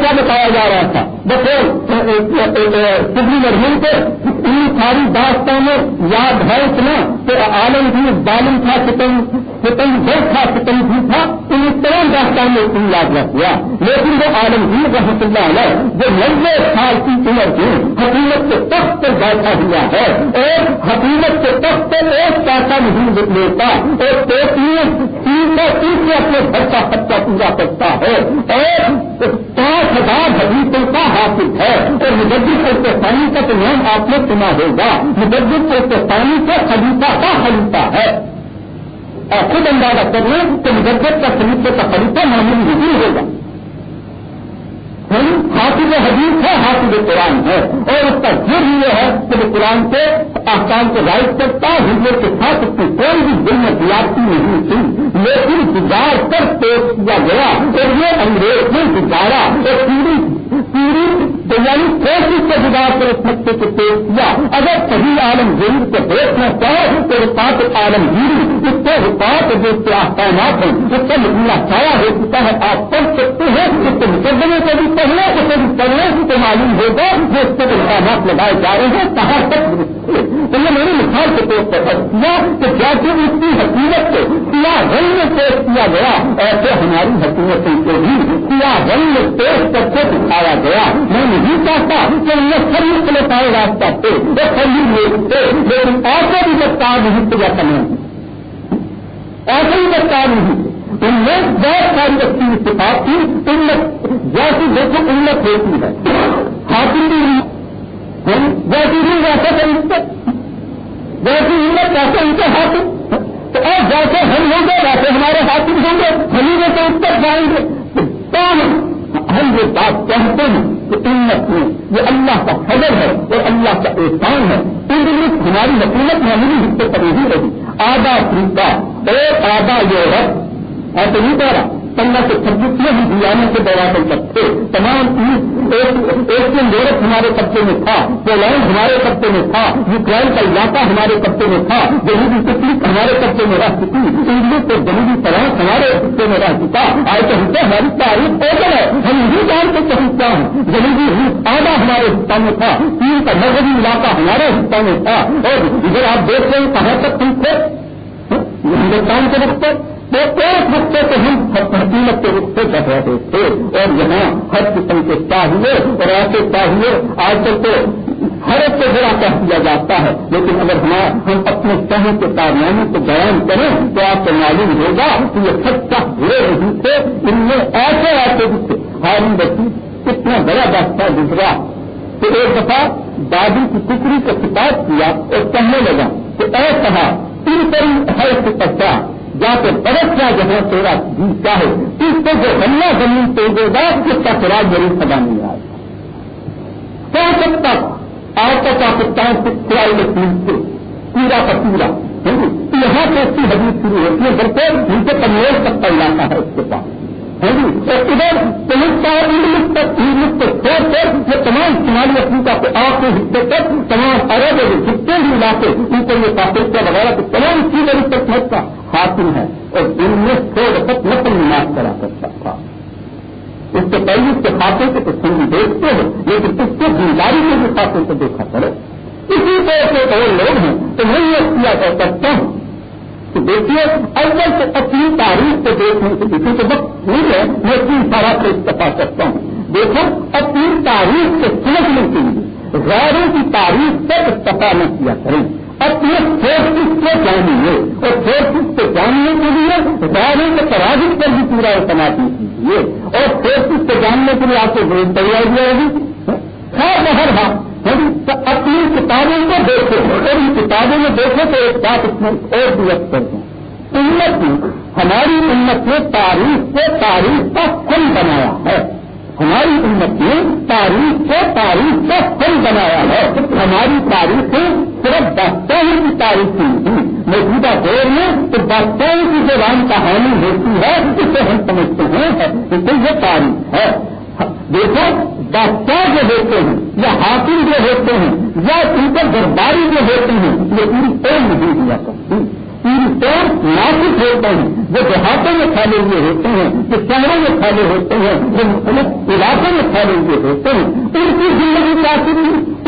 کیا بتایا جا رہا تھا بسری سبھی مرحوم کو ان ساری داستانوں یاد ہے اتنا کہ عالم بھی بالم تھا ستم ستنگ دو تھا ستنگ بھی تھا، ان تمام داستانوں کو یاد رکھ لیکن وہ عالمگیر رحمت اللہ علیہ، جو نبے سال کی عمر کی حکومت کے تخت پر بیٹھا ہوا ہے، اور حکومت کے تخت پر ایک پیسہ نہیں لیتا، اور تین سو تیس سے اپنے گھر کا خرچہ پورا کرتا ہے، اور پانچ ہزار حدیثوں کا حاصل ہے۔ اور مجدد الفانی کا تو نام آپ نے سنا ہوگا، مجدد الفانی کا خلیفہ کا خلیفہ ہے۔ اور خود اندازہ کر لیں کہ مجدد کا خلیفے کا خلیفہ معمولی نہیں ہوگا۔ یعنی حاصل حدیث ہے حاصل قرآن ہے۔ اور اس کا جرم یہ ہے کہ وہ قرآن کے آسان کو رائٹ کرتا ہندو کے ساتھ اس کی کوئی بھی دل میں زیادتی نہیں تھی۔ لیکن گزار کر پیش کیا گیا اور یہ انگریز نے گزارا اور پوری پوری یعنی کوشش سے جدا کر اس نقطے کو پیش کیا اگر صحیح عالمگیر کو دیکھنا چاہے تو رپاط عالمگیری اس کے رفاق جو احکامات ہیں، اس کا مدینہ چھایا ہو چکا ہے۔ آپ پڑھ سکتے ہیں، اس کے مقدمے کو بھی پڑھنے اسے بھی پڑھنے تو معلوم ہوگا جو اس کے احکامات لگائے جا رہے ہیں، کہاں تک یہ میری مثال کے کیا کہ جیسے اس کی حکومت کو سیاہ رنگ میں پیش کیا گیا؟ ایسے ہماری حکومتوں کو بھی سیاہ رنگ میں پیش کر کے دکھایا گیا؟ میں نہیں چاہتا کہ ان میں سبھی چلے پائے راستہ تھے، وہ سبھی لوگ تھے، لیکن ایسے بھی بچہ نہیں کیا کرنا ایسے ہی بچہ نہیں ان میں بہت ساری بچی اتفاق تھی، ان میں جیسی دیکھو ان امت ہوتی ہے۔ حاصل بھی جیسی بھی ویسے فرشتے ویسی امت ویسے ان کے حاصل تو اور جیسے ہم ہوں گے، ویسے ہمارے حاصل ہوں گے۔ ہم ہی سے اتر جائیں گے۔ تو ہم یہ بات کہتے ہیں کہ امت میں یہ اللہ کا فضل ہے اور اللہ کا احسان ہے۔ ان ہماری حکومت معمولی حصے پر نہیں رہی۔ آدھا افریقہ ایک آدھا یورپ ایسے نہیں کہہ رہا پندرہ سے چھبیس میں ہم دیانے کے دوران تک تھے، تمام ایشین یورپ ہمارے قبضے میں تھا پولینڈ ہمارے قبضے میں تھا، یوکرائن کا علاقہ ہمارے قبضے میں تھا، جنوبی تکلیف ہمارے قبضے میں رہ چکی انگلش اور جنوبی فرانس ہمارے قبضے میں رہ چکا۔ آئے تو ہم ہماری تاریخ پیدل ہے، ہم نہیں جانتے کہ ہم کیا ہیں۔ جنوبی روس آدھا ہمارے حصہ میں تھا، چین کا مغربی علاقہ ہمارے حصہ میں تھا۔ اور ادھر آپ دیکھ رہے ہیں کہاں تک ہم تھے؟ ہندوستان کے وقت تو ایک رقطے کو ہم حکومت کے رخ سے کر رہے تھے۔ اور یہاں ہر قسم کے چاہیے اور ایسے چاہیے آج کل تو ہر ایک کو بڑا کہہ دیا جاتا ہے۔ لیکن اگر ہم اپنے شہر کے کارنامے کو بیان کریں تو آپ کو معلوم ہوگا کہ یہ سچا برے نہیں تھے۔ ان میں ایسے ایسے بھی تھے۔ بچی کتنا بڑا دستہ گزرا کہ ایک دفعہ دادی کی ٹکڑی کو کتاب کیا اور کہنے لگا کہ اے کہا تین تری ہے پچا جا کے برس کا جہاں تیرا جی چاہے اس سے جو بنیا زمین تو دے گا اس کا خراج ضرور سدا نہیں آئے کہہ سکتا آج تک پاکستان سے کھلائی میں تین سے پورا کا پورا۔ یہاں سے اس کی حدیث شروع ہوتی ہے بلکہ ان سے کمزور تک کا علاقہ ہے اس کے پاس۔ ہاں جی، ادھر تمام شمالی افریقہ کے آپ کے حصے تک، تمام ارب جتنے بھی علاقے ان کو یہ پاکستان وغیرہ کے تمام چیزیں تک پہنچتا حاصل ہے اور دن میں تھوڑا تک نقل نماز کرا کرتا تھا اس سے پہلے اس کے خاتے کو تو سنگی دیکھتے ہو لیکن اس کے زمینداری کے بھی خاتے کو دیکھا کرو۔ اسی طرح سے اور لوگ ہیں تو میں یہ کیا کر سکتا ہوں تو دیکھیے اول سے اپنی تاریخ کو دیکھنے سے کسی کو وقت نہیں ہے، میں تین سارا سے استفا کرتا ہوں۔ دیکھو، اپنی تاریخ سے سمجھنے کے لیے غیروں کی تاریخ سے استفا نہ کیا کریں۔ اپنے فورسز کو جانیے، اور فورسز کو جاننے کے لیے دائرے کے تراجم پر بھی پورا اعتماد کیجیے۔ اور فورسز کو جاننے کے لیے آپ کو بہت تیاری ہوگی خیر بہر ہاں یعنی اپنی کتابوں کو دیکھو ان کتابوں میں دیکھو تو ایک بات اس میں اور بھی کر دیں۔ امت ہماری امت نے تاریخ سے تاریخ کا فن بنایا ہے۔ ہماری امت نے تاریخ سے تاریخ کا فن بنایا ہے۔ ہماری تاریخیں صرف بادشاہوں کی تاریخ نہیں موجودہ دور میں تو بادشاہوں کی جو کہانی ہوتی ہے، اسے ہم سمجھتے ہیں کہ یہ تاریخ ہے۔ دیکھو بادشاہ جو ہوتے ہیں، یا حاصل جو ہوتے ہیں، یا ان پر درباری جو ہوتے ہیں، یہ پوری ٹیم نہیں دیا کرتی پوری ٹیم ناسک ہوتے ہیں۔ جو دیہاتوں میں پھیلے ہوئے ہوتے ہیں جو شہروں میں پھیلے ہوتے ہیں جو مختلف علاقوں میں سارے جو ہوتے ہیں۔ ان کی زندگی کافی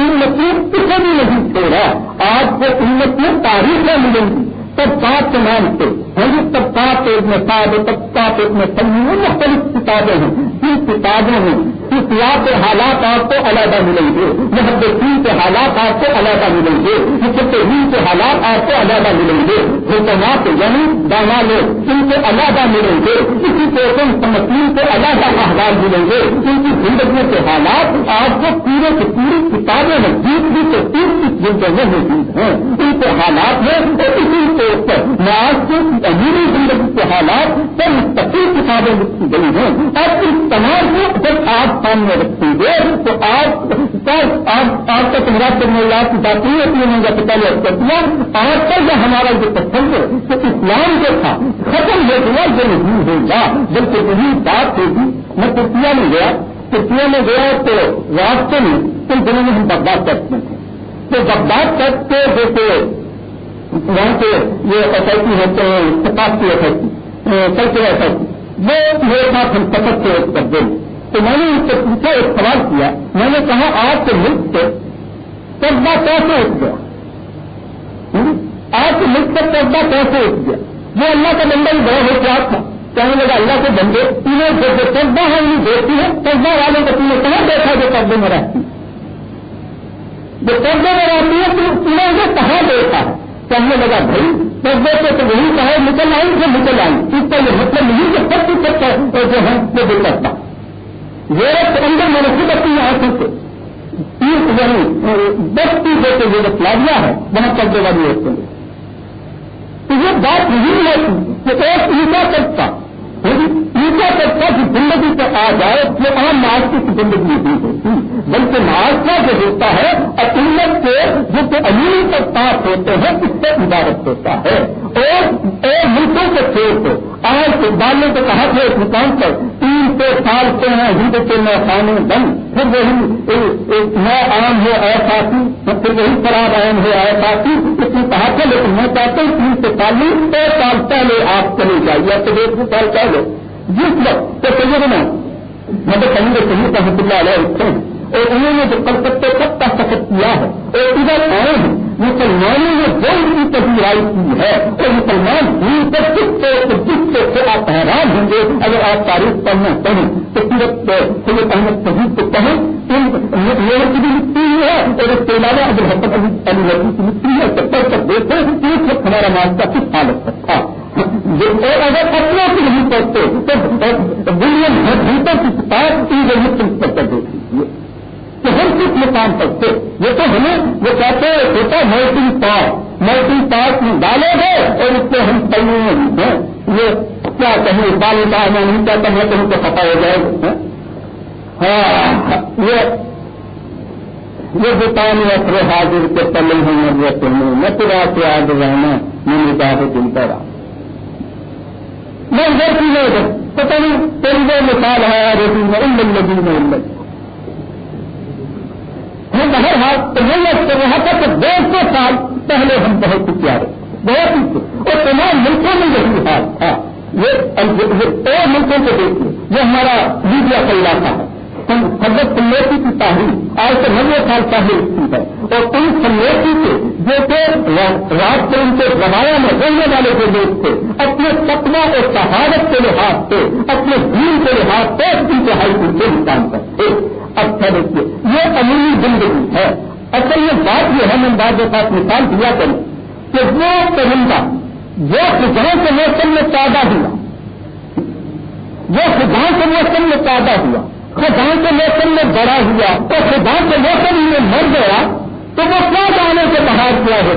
امت نے کسی بھی نہیں چھوڑا۔ آپ کو امت میں تاریخیں ملیں گی۔ سب کے نام سے سب سات ایک میں سات سب ایک میں سب مختلف کتابیں ہیں۔ جن کتابوں میں سیاح کے حالات آپ کو علیحدہ ملیں گے۔ محبتین کے حالات آپ کو علیحدہ ملیں گے۔ مقدین کے حالات آپ کو علیحدہ ملیں گے۔ حکمات یعنی دانا لوگ، ان کے علیحدہ ملیں گے۔ اسی طرح سمسین کے علیحدہ احوال ملیں گے۔ ان کی زندگی کے حالات آپ کو پورے کی پوری کتابیں میں جیت بھی تو تین کی جلدوں میں موجود ہیں۔ ان کے حالات میں اسی طور پر معاذ کی امیر زندگی کے حالات سب مستقل کتابیں لکھی گئی ہیں۔ اور اس تمام کو جب آپ سامنے رکھیں گے تو آپ آپ کا تمہارا کرنے والا کی بات نہیں ہوتی ہے جیسے پہلے کر دیا آج کل جو ہمارا جو پسند ہے کہ اسلام جو تھا، ختم ہو گیا جو نہیں ہوگا بلکہ وہی بات ہوگی۔ میں ترکیا میں گیا ترکیا میں گیا تو راستے میں ان دنوں میں ہم برداشت کرتے تھے تو برداشت کرتے جیسے وہاں کے یہ ایس آئی پی ہوتے ہیں ثقافتی S I P culture S I P وہ میرے ساتھ ہم سفر سے کرتے ہیں تو میں نے ان سے پوچھا، ایک سوال کیا۔ میں نے کہا، آپ کے ملک سے قبضہ کیسے اٹھ گیا؟ آپ کے ملک سے قبضہ کیسے اٹھ گیا؟ وہ اللہ کا بندہ ہی بڑا ہو کیا تھا۔ کہنے لگا، اللہ کے بندے تینوں جو قبضہ ہے انہیں دیکھتی ہے قبضہ والوں کو تم نے کہاں دیکھا جو قبضے میں رہتی جو قبضے میں رہتی ہے، تو تینوں کو کہاں دیکھا ہے؟ کہنے لگا، بھائی قبضے سے تو وہی کہا نکل آئی جو نکل آئی اس کا یہ مطلب نہیں کہ سب کچھ سب جو ہے وہ دل کرتا یورپ کے اندر میں نے خود اپنی آنکھوں سے تیس یعنی دس تیس دے کے یورپ لا دیا ہے، وہاں قبضے والی ایک کے تو یہ بات نہیں ہے کہ ایک ایسا سکتا۔ ایسا کرتا کی زندگی سے آ جائے وہ عام معاش کی زندگی نہیں ہوتی بلکہ معاشرہ جو ہوتا ہے، اقلیت سے جو کہ امیر پر پاس ہوتے ہیں، اس سے عبادت ہوتا ہے۔ اور ملکوں کو چھوڑ دو آج نے کو کہا تھا ایک مقام پر تین سو سال ہیں، ہند کے میں خانے بند۔ پھر وہی نو عام ہو ایسا پھر وہی شراب عام ہو ایسا اس نے کہا تھا، لیکن میں چاہتا ہوں تین سو سال میں سال پہلے آپ چلے جائیے اب تو ایک سو سال پہلے۔ جس وقت تو چلیے نا مطلب کہیں گے صحیح رحمت اللہ علیہ اور انہوں نے جو کلکتے تک کا سفر کیا ہے، اور ادھر آئے ہیں۔ مسلمانوں نے جو ان کی تجویز کی ہے اور مسلمان دین پر کس سے جس سے آپ حیران ہوں گے اگر آپ تاریخ پڑھنا چاہیں تو سیرت سید احمد شہید کو کہیں میرے کی بھی مٹی ہے اور اس کے علاوہ اگر حسن علی علی کی مٹی ہے۔ تو پڑھ کر دیکھیں کہ اس وقت ہمارا معاشرہ کس حالت تک تھا۔ اور اگر اپنے سے نہیں پڑھتے تو ولیم ہر کی کتاب ان مسلم پر کر دیکھ کہ ہم کس مقام پر تھے یہ تو ہمیں، وہ کہتے ہیں، ہوتا میلٹنگ پاس میلٹنگ پاس میں ڈالے گئے اور اس سے ہم پڑھنے ہیں۔ یہ کیا کہیں بال کا میں نہیں چاہتا میں کہیں تو پتا ہو جائے ہاں یہ یہ دکان اثر حاضر کے پلے ہیں، میں یہ تمہیں میں پورا سے آج رہنا میں نے کہا کہ دل کرا میں ادھر کی پتہ نہیں تیری وہ مثال ہے روٹی میں، ان لگی میں ان لگی ہم یہ رہا تھا کہ دو سو سال پہلے ہم بہت ہی پیارے، بہت ہی اور تمام ملکوں میں یہی حال تھا۔ یہ اور ملکوں کو دیکھیے، یہ ہمارا میڈیا کا علاقہ ہے۔ حضرت سنیتی کی تحریر آج سے نوے سال پہلے کی ہے۔ اور ان سنیتی کے جو کہ رات کے ان کے زمانہ میں رہنے والے جو لوگ تھے، اپنے سپنا اور شہادت کے لحاظ سے، اپنے دین کے لحاظ سے انتہائی ان کے نقصان کرتے اچھا دیکھیے یہ عمومی زندگی ہے۔ اصل یہ بات یہ ہے، میں بعد کے ساتھ مثال دیا کروں کہ وہ پرندہ جو خزاں کے موسم میں پیدا ہوا۔ وہ خزاں کے موسم میں پیدا ہوا۔ خزاں کے موسم میں بڑا ہوا۔ تو خزاں کے موسم میں مر گیا، تو وہ کیا جانے کے باہر کیا ہے؟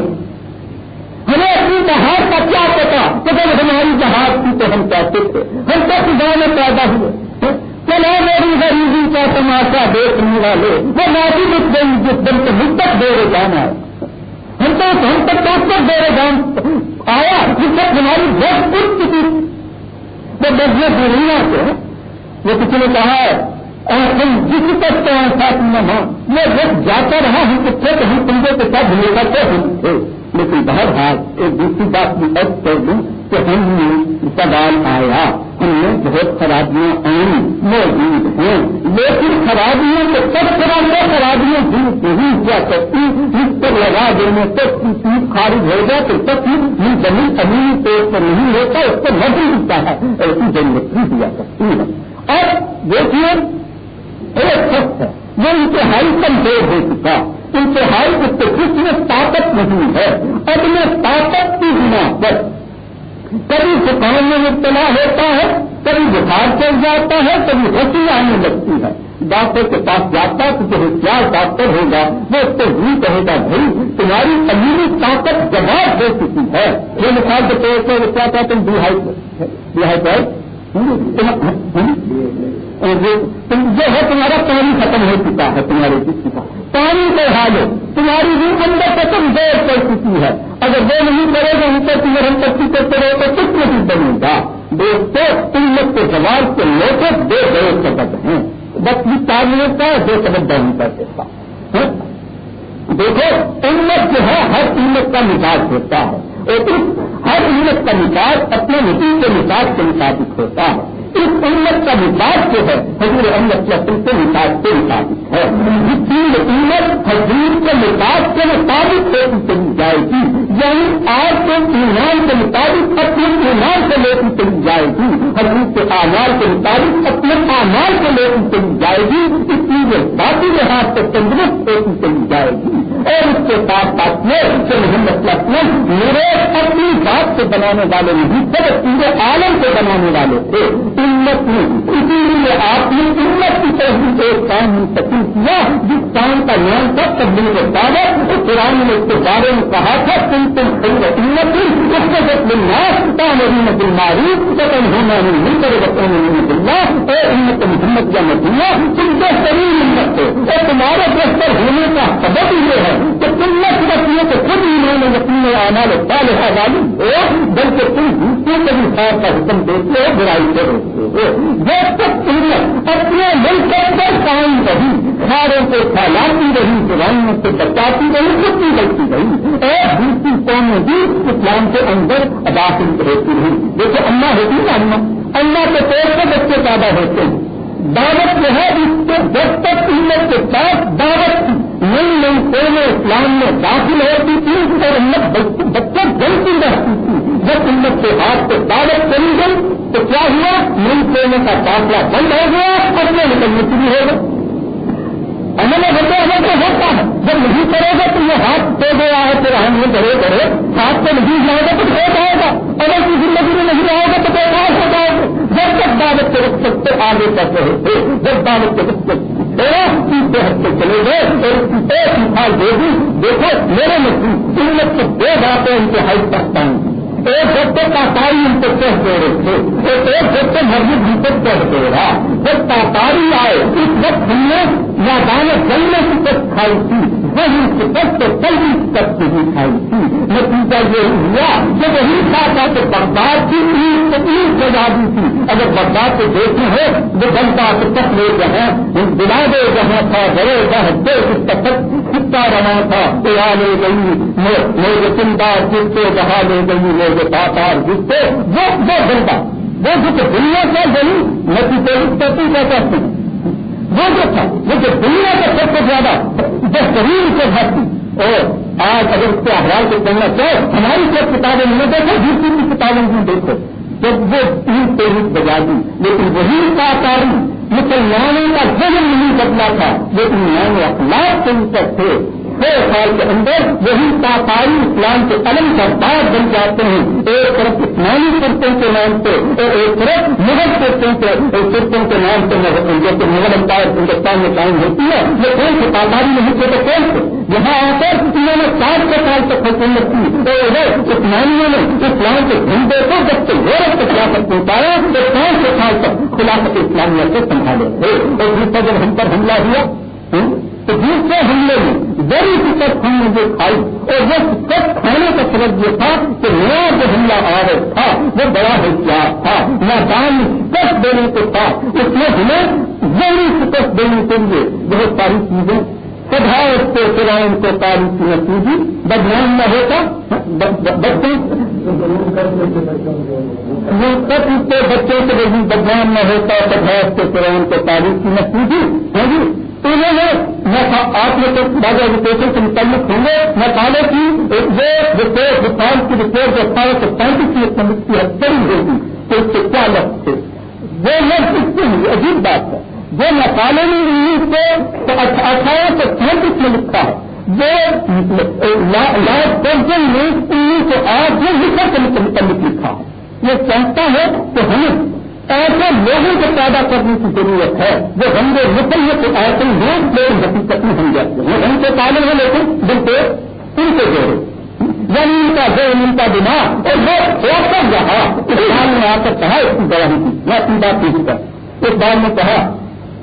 ہمیں اپنی بہار کا کیا پتا کہ جب ہماری بہار تھی تو ہم کہتے تھے ہم تو خزاں میں پیدا ہوئے۔ چلو میری غریبی کا تماشا دیکھنے والے، وہ معافی لکھ گئی جس دن سے مدت دے رہے جانا ہے ہم تو ہم تک کب تک دے رہے جان آیا جس وقت ہماری بہت کچھ چکی وہ بجنے دنیا سے وہ کسی نے کہا ہے اور تم جس تک تو ساتھ ہاں، میں ہوں میں بس جاتا رہا ہوں کہ تھے ہم تمہیں کے ساتھ ملے گا تو ہم تھے۔ لیکن بہت حال ایک دوسری بات بھی اب کر دوں کہ ہم نے سوال آیا ہم میں بہت خرابیاں آئیں موجود ہیں، لیکن خرابیوں کو سب طرح میں خرابیاں دور نہیں کیا کرتی اس پر لگا دینے تک کی چیز خارج ہو جائے تو تک یہ زمین امین طور پر نہیں ہوتا، اس کو مر ملتا ہے، ایسی ضرورت بھی دیا کرتی ہے۔ اور دیکھیے، ایک شخص ہے، وہ انتہائی کمزور ہو چکا۔ انتہائی اس کے کچھ میں طاقت نہیں ہے اپنے طاقت کی بنا پر کبھی زکام میں مبتلا ہوتا ہے، کبھی بخار چل جاتا ہے، کبھی رسی آنے لگتی ہے۔ ڈاکٹر کے پاس جاتا تو جو ہوشیار ڈاکٹر ہوگا؟ وہ اس کو بھی کہے گا، بھائی، تمہاری امینی طاقت جواب دے چکی ہے۔ یہ مثال کے طور پر کیا کہتے ہیں؟ ڈی جو ہے، تمہارا پانی ختم ہو چکا ہے، تمہارے جسم کا۔ پانی کو حال تمہاری روح اندر سے کمزور کر چکی ہے۔ اگر وہ نہیں کرے گا ان کو تمہیں ہم پتی کرتے رہے تو کچھ نہیں بنے گا؟ دوستوں تم لوگ کے سوال کے لوگ دو بڑے سبب ہیں۔ بس بھی تعلیم کا دو سبب نہیں کر سکتا دیکھو امت جو ہے، ہر امت کا مزاج ہوتا ہے۔ اور ہر امت کا مزاج اپنے نتیج کے مزاج کے مطابق ہوتا ہے۔ اس امت کا مزاج جو ہے، حضور احمد کے کے مزاج کے مطابق ہے۔ تین امت حضور کے مزاج کے مطابق ہوتی چلی جائے گی یعنی آج کے ایمان کے مطابق اپنے ایمان سے لیتی چلی جائے گی حضور کے آمار کے مطابق اپنے آمار سے لیتی چلی جائے گی اس لیے باقی لحاظ سے تندرست ہوتی چلی جائے گی اور اس کے ساتھ ساتھ میں کہ محمد اسلم میرے اپنی بات سے بنانے والے نہیں تھے پورے عالم سے بنانے والے تھے۔ امت میں اسی لیے آپ نے امت کی طرف سے ایک کام منتقل کیا، جس کام کا نام تھا تبدیل دعوت اس قرآن نے اس کے بارے میں کہا تھا، تم تم خرید امت اس کے ساتھ ملنا تعمیر بیماری قتل ہونا نہیں کرے بچوں میں ملنا اور امت محمد کا مدینہ تم کے شریر امت ہے اور تمہارے بہتر ہونے کا سبب یہ ہے کہ تم نہ صرف یہ کہ خود انہوں نے یقین آنا لگتا لکھا والی ہو، بلکہ تم دوسروں کے بھی خیر کا حکم دیتے ہو، برائی سے روکتے ہو جب تک امت اپنے ملک کے اندر قائم رہی، کھاروں کو پھیلاتی رہی دوائیوں سے بچاتی رہی خود بھی بچتی رہی۔ اور دوسری قومیں بھی اسلام کے اندر داخل رہتی رہی دیکھو اما ہوتی نا اما اما کے طور پر بچے پیدا ہوتے ہیں۔ دعوت جو ہے، اس کے جب تک امت کے ساتھ دعوت نئی نئی قومیں اسلام میں داخل ہوتی تھی اور امت بچے جلتی رہتی تھی جب امت کے ہاتھ سے دعوت کری گئی تو کیا ہوا؟ نئی قوموں کا فاصلہ بند ہو گیا، اور میں نکلنے شروع ہو گئے عمل ہوتے ہیں تو ہوتا ہے جب نہیں کرے گا تو یہ ہاتھ دے گیا ہے، پھر ہم یہ کرے کرے ہاتھ سے نہیں جائے گا تو ہو جائے گا۔ اگر کی زندگی میں نہیں رہے گا تو بیکار ہو جائے گا۔ جب تک دعوت کے وقت سے آگے بڑھ رہے تھے جب دعوت کے وقت تیسے ہفتے چلے گئے، اور ایک مثال دے دی، دیکھو، میرے مطلب مسلم ان کو دو باتیں انتہائی سکتا ہوں۔ ایک ہفتے تاتاری ان کو کہہ دے رہے تھے۔ اور ایک ہفتے مسجد ان کو کہہ دے رہا۔ جب تاتاری آئے، اس وقت ہم نے میدان جلنے کی کچھ کھائی تھی وہی شکست تو کل بھی شکست نہیں کھائی تھی۔ نتیجہ یہ ہوا کہ وہی تھا کہ بغداد کی عید عید سجا دی تھی۔ اگر بغداد کو دیکھنا ہے وہ بنتا تو تک لے جہاں دلا دے جہاں تھا، بڑے گہتے اس تک کتا رہا تھا۔ تو آ لے گئی میرے چنتا جس کو جہاں لے گئی میرے جو پاپار جس سے وہ بنتا وہ جو دنیا کا گئی نتیجے کرتی کیا کرتی وہ جو تھا، وہ جو دنیا کا سب سے زیادہ بہترین سے بھرتی اور آج اگر اس کے احوال کو کرنا چاہے ہماری سب کتابیں نہیں دیکھو دوسری کی کتابیں نہیں دیکھو جب وہ تین تیز بجا دی، لیکن وہی کا کاری مسلمانوں کا ذہن نہیں بدلا تھا لیکن میں اخلاق کے اوپر تھے۔ چھ سال کے اندر وہی تاپاری اسلام کے علم کا بعد بن جاتے ہیں۔ ایک طرف اسلامی فرقوں کے نام سے اور ایک طرف مغل فرقوں کے فرقوں کے نام سے جیسے مغل امپائر ہندوستان میں قائم ہوتی ہے یہ کون سے تاپاری نہیں تھے تو کون سے یہاں آ کر انہوں نے سات سو سال تک حکومت کی۔ اور ادھر اسلامیوں نے اسلام کے جھنڈے کو جب تک غورت تک خلافت پہنچایا، تو پانچ سو سال تک خلافت اسلامیہ سے سنبھالے۔ تھے اور جس کا جب ہم پر حملہ ہوا تو دوسرے حملے میں بڑی شکست ہم نے جو کھائی اور وہ شکست کھانے کا سبب یہ تھا کہ نیا جو حملہ آ رہا تھا، وہ بڑا ہوشیار تھا میدان شکست دینے کو تھا۔ اس میں ہمیں بڑی شکست دینے کے لیے بہت ساری چیزیں سدھا اس کو سوائے ان کو تاریخ کی نتیجی بدنام نہ ہوتا بچوں کے بچوں سے بدنام نہ ہوتا تو بھائی کے قرآن کو تعریف کی نہ سیکھی تو انہوں نے میں آپ نے بعض ایجوکیشن سے متعلق ہوں گے۔ میں پہلے کی وہ رپورٹ رپورٹ کی رپورٹ جو اٹھارہ سو پینتیس کی سمجھ کی حد ہوگی تو اس سے کیا لفظ تھے۔ وہ لفظ اس سے عجیب بات ہے۔ جو مقالے میں انیس سو اٹھارہ سو سینتیس میں لکھا ہے۔ وہ لاسٹ پرسن نے انیس سو آٹھ میں لکھا کے متعلق لکھا ہے۔ یہ چاہتا ہے کہ ہمیں ایسے لوگوں کو پیدا کرنے کی ضرورت ہے جو ہم نے مسلم کو ایسے لوگ لوگ حقیقت میں ہم جاتے ہیں ہم سے تعلق ہے لیکن بالکل ان سے جوڑے یعنی ان کا ذہن، ان کا دماغ۔ اور وہ اوپر رہا اس بار میں آ کر کہا اس کی گواہی کی میں اپنی بات نہیں کر اس بار میں کہا،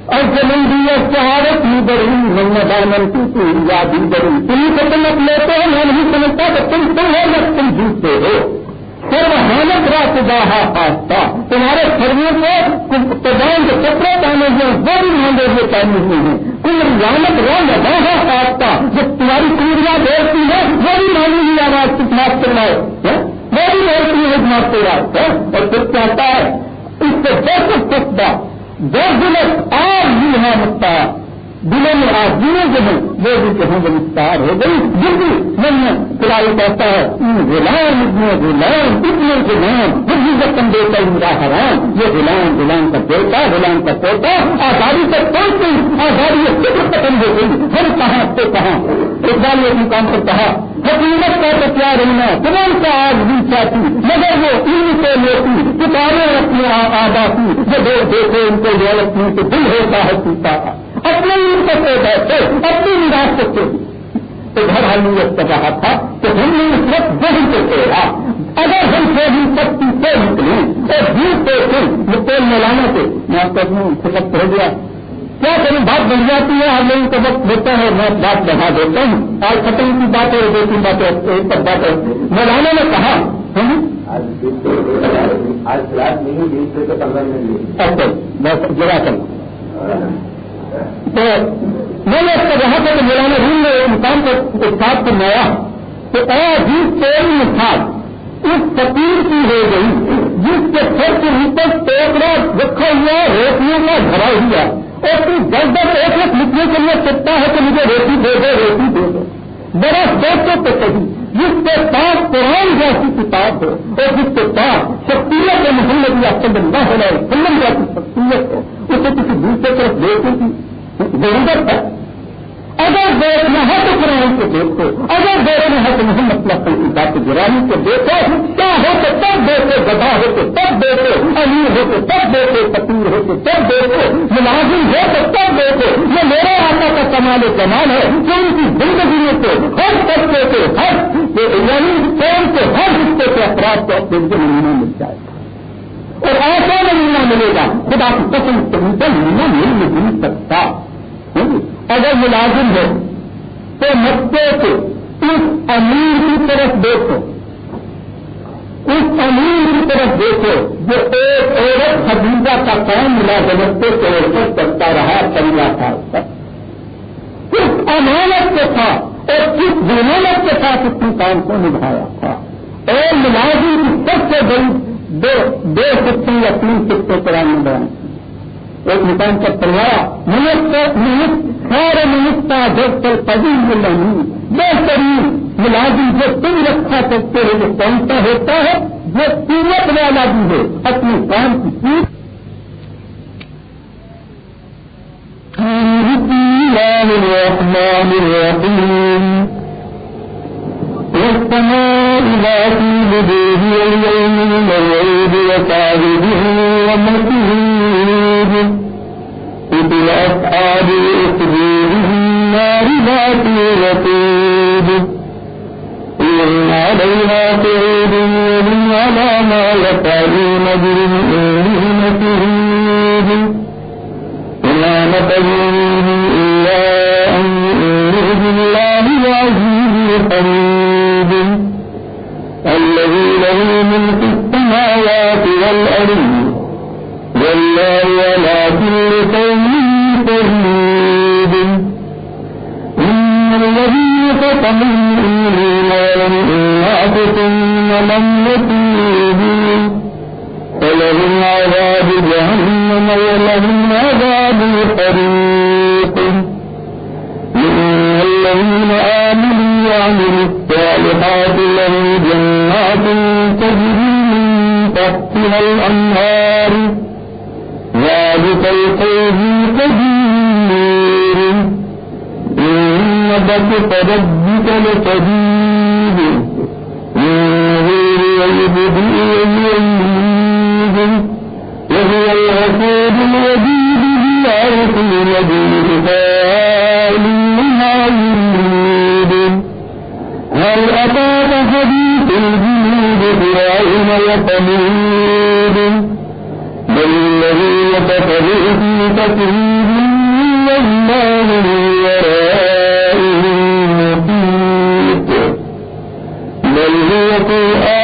اور زمین دی ہے، شہادت ہی بڑی میں دامن کی یا بھی بڑی۔ تم کو تم لیتے ہو میں نہیں سمجھتا کہ تم تم ہو یا تم جھوٹتے ہو۔ حالت رات باہا پاستا تمہارے شریر کو پردان کے کپڑے پہنے ہوئے وہ بھی مانگے ہوئے پہنے ہوئے ہیں۔ کل رامت رنگ باہا پاستا جو تمہاری کوریا دیکھتی ہے وہ بھی مانگی ہوئی آواز کی معاف کرواؤ وہ بھی بولتی ہے معاف کرواؤ اور پھر کہتا ہے؟ اس سے بہت سستا دس دلت آج بھی ہے۔ مکتا دلوں میں آج دنوں جو ہیں وہ بھی کہیں وہ مختار ہو گئی۔ جلدی من میں کلائی کہتا ہے، ان غلام اتنے غلام اتنے غلام جلدی سے کم دیتا میرا حرام۔ یہ غلام غلام کا بیٹا، غلام کا پوتا، آزادی سے پہنچ گئی آزادی فکر ختم ہو گئی۔ ہر کہاں سے کہاں۔ ایک بار یہ مقام پر کہا، حکومت کا تو کیا رہنا تمام کا آج بھی چاہتی، مگر وہ ان سے لیتی، کتابیں اپنی آبادی جو لوگ دیکھے ان کو جو رکھنے سے دل ہوتا ہے پیتا اپنے ان کو بیٹھے اپنی نراش سے تو گھر حالیت کر رہا تھا کہ ہم نے اس وقت ذہن کو توڑا اگر ہم سے بھی سب سے نکلیں اور جھوٹ پہ تھے تیل ملانے سے میں آپ کو وقت ہو گیا کیا کروں بات بن جاتی ہے؟ ہر لوگوں کا وقت ہوتا ہے میں بات بڑھا دیتا ہوں۔ آج ختم کی بات ہے دو تین باتیں ایک پر بات ہے۔ مولانا نے کہا آج کلاس نہیں سے اچھا بس جگہ کرنا تو میں نے اس کو کہا تھا کہ مولانا روم نے انسان کو استاد کو نیا تو ایسی کوئی مثال، اس فقیر کی ہو گئی، جس کے سر کے اوپر ٹوکرا رکھا ہوا روٹیوں کا بھرا ہوا اور تو دس دس ایک ایک لکھنے کے لیے سکتا ہے کہ مجھے روٹی دے دو روٹی دے دو بڑا سوچو تو صحیح جس کے پاس قرآن جیسی کتاب ہو اور جس کے پاس شخصیت محمد یا سب نہ ہونا سلم جیسی شخصیت ہو اسے کسی دوسرے طرف دیکھنے کی ضرورت ہے۔ اگر دیکھنا ہے تو قرآن کو دیکھو۔ اگر دیکھنا ہے تو محمد اللہ کی بات گرانی کو دیکھو۔ کیا ہو تو تب دیکھو گدا ہو تو تب دیکھو۔ امیر ہو تو تب دیکھو۔ فقیر ہو تو تب دیکھو۔ ملازم ہو تو تب دیکھو۔ یہ میرے آقا کا کمال کمال ہے۔ کہ ان کی زندگیوں کو ہر طبقے کے ہر یعنی قوم کے ہر حصے کے افراد کو اپنے نمونہ مل جائے۔ گا اور ایسا نمونہ ملے گا خدا کی پسند سے نمونہ مل نہیں سکتا۔ اگر ملازم ہو تو مکے کو اس امیر کی طرف دیکھو۔ اس امیر کی طرف دیکھو جو ایک عورت حدیثہ کا کام ملازمت سے طور پر کرتا رہا پندرہ سال تک۔ کس امانت کے ساتھ اور کس ضمانت کے ساتھ اس نے کام کو نبھایا تھا؟ اور ملازم کی سب سے بڑی دو سکتے یا تین سکتے قرآن میں بیان ایک مقام پر پڑھایا سارے منستا ڈاکٹر قدیم نہیں۔ بہترین ملازم جو تم رکھا سکتے ہو وہ کون سا ہوتا ہے، جو قیمت والا بھی ہے اپنے کام کی چیز۔ الرحمن الرحيم والسماء ذات البديه واليوم الموعود وصاحبه ومسيره قتل أصحاب الأخدود النار ذات الوقود إن عليها وهم على ما وما إلا أن يؤمنوا بالله العزيز الحميد ملك السماوات والأرض. والله على كل قوم شهيد إن الذي ختموا الإيمان ولم ينعكسوا لم يتوبوا يبدئ ويعيد وهو الغفور الوديد بالعرش الذي يريد هل أتاك حديث الجنود فرعون وثمود؟ بل الذي في تكذيب والله من ورائهم محيط. بل هو قرآن